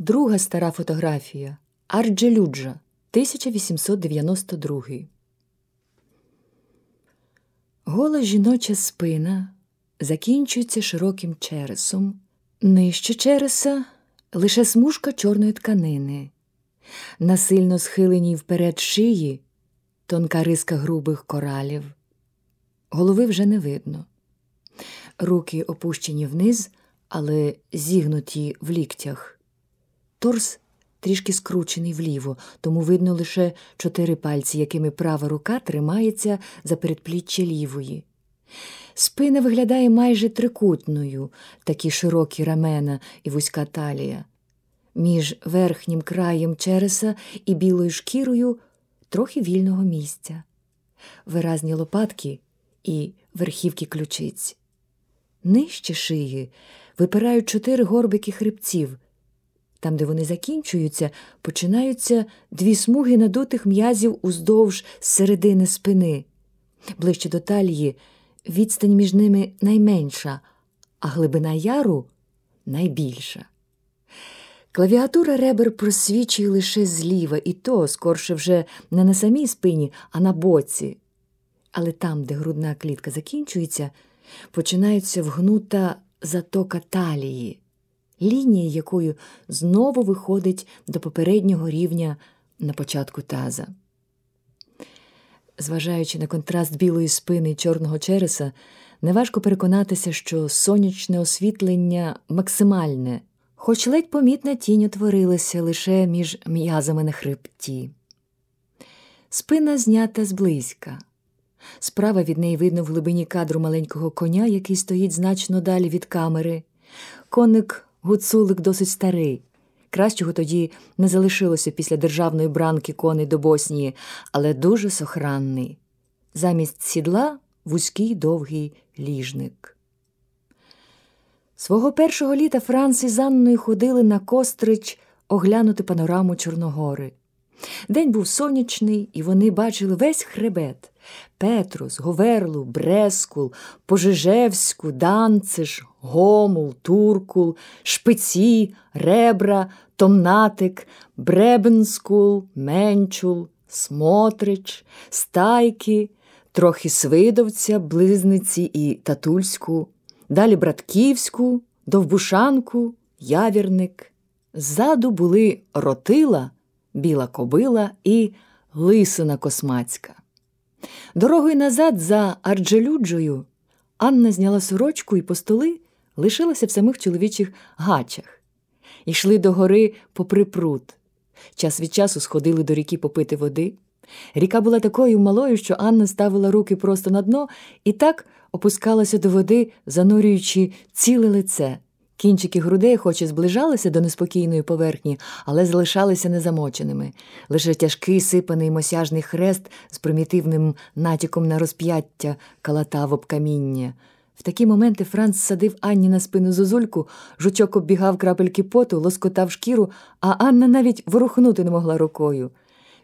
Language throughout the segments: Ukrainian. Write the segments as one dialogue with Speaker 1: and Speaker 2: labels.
Speaker 1: Друга стара фотографія Арджелюджа 1892. Гола жіноча спина закінчується широким чересом. Нижче череса лише смужка чорної тканини. На сильно схиленій вперед шиї тонка риска грубих коралів. Голови вже не видно. Руки опущені вниз, але зігнуті в ліктях. Торс трішки скручений вліво, тому видно лише чотири пальці, якими права рука тримається за передпліччя лівої. Спина виглядає майже трикутною, такі широкі рамена і вузька талія. Між верхнім краєм череса і білою шкірою трохи вільного місця, виразні лопатки і верхівки ключиць. Нижче шиї випирають чотири горбики хребців. Там, де вони закінчуються, починаються дві смуги надутих м'язів уздовж середини спини. Ближче до талії відстань між ними найменша, а глибина яру найбільша. Клавіатура ребер просвічує лише зліва, і то, скорше вже не на самій спині, а на боці. Але там, де грудна клітка закінчується, починається вгнута затока талії, лінія якою знову виходить до попереднього рівня на початку таза. Зважаючи на контраст білої спини і чорного череса, неважко переконатися, що сонячне освітлення максимальне, хоч ледь помітна тінь утворилася лише між м'язами на хребті. Спина знята зблизька. Справа від неї видно в глибині кадру маленького коня, який стоїть значно далі від камери. Коник гуцулик досить старий. Кращого тоді не залишилося після державної бранки коней до Боснії, але дуже сохранний. Замість сідла вузький довгий ліжник. Свого першого літа Франц із Анною ходили на кострич оглянути панораму Чорногори. День був сонячний, і вони бачили весь хребет Петрус, Говерлу, Брескул, Пожежевську, Данциш, Гомул, Туркул, Шпиці, Ребра, Томнатик, Бребенскул, Менчул, Смотрич, Стайки, трохи Свидовця, Близниці і Татульську, далі Братківську, Довбушанку, Явірник. Ззаду були Ротила, Біла Кобила і Лисина Космацька. Дорогою назад за Арджелюджою Анна зняла сорочку і по столи лишилася в самих чоловічих гачах. Йшли до гори попри пруд. Час від часу сходили до ріки попити води. Ріка була такою малою, що Анна ставила руки просто на дно і так опускалася до води, занурюючи ціле лице. Кінчики грудей, хоч і зближалися до неспокійної поверхні, але залишалися незамоченими. Лише тяжкий сипаний мосяжний хрест з примітивним натяком на розп'яття калатав об каміння. В такі моменти Франц садив Анні на спину зозульку, жучок оббігав крапельки поту, лоскотав шкіру, а Анна навіть ворухнути не могла рукою.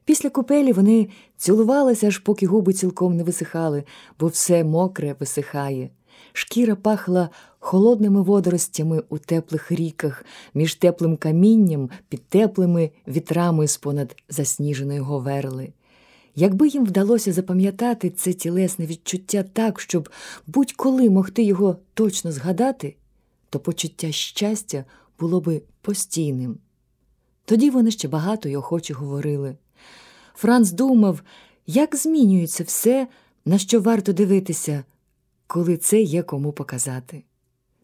Speaker 1: Після купелі вони цілувалися, аж поки губи цілком не висихали, бо все мокре висихає. Шкіра пахла холодними водоростями у теплих ріках, між теплим камінням, під теплими вітрами з понад засніженої говерли. Якби їм вдалося запам'ятати це тілесне відчуття так, щоб будь-коли могти його точно згадати, то почуття щастя було би постійним. Тоді вони ще багато й охоче говорили. Франц думав, як змінюється все, на що варто дивитися, коли це є кому показати.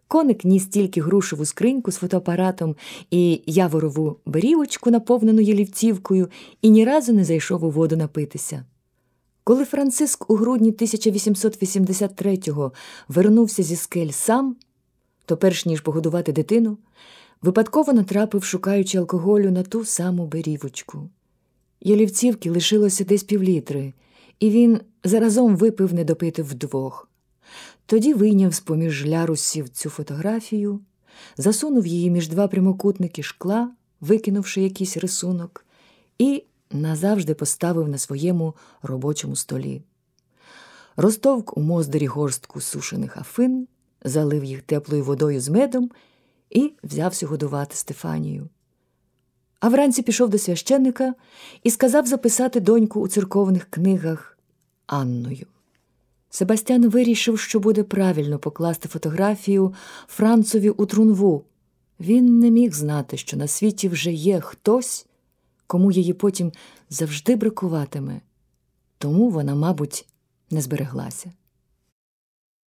Speaker 1: Коник ніс тільки грушеву скриньку з фотоапаратом і яворову берівочку, наповнену ялівцівкою, і ні разу не зайшов у воду напитися. Коли Франциск у грудні 1883-го вернувся зі скель сам, то, перш ніж погодувати дитину, випадково натрапив, шукаючи алкоголю на ту саму берівочку. Ялівцівки лишилося десь півлітри, і він заразом випив недопити вдвох. Тоді вийняв з поміж лярусів цю фотографію, засунув її між два прямокутники шкла, викинувши якийсь рисунок, і назавжди поставив на своєму робочому столі. Розтовк у моздері горстку сушених афин, залив їх теплою водою з медом і взявся годувати Стефанію. а вранці пішов до священника і сказав записати доньку у церковних книгах Анною. Себастьян вирішив, що буде правильно покласти фотографію Францові у трунву. Він не міг знати, що на світі вже є хтось, кому її потім завжди бракуватиме, тому вона, мабуть, не збереглася.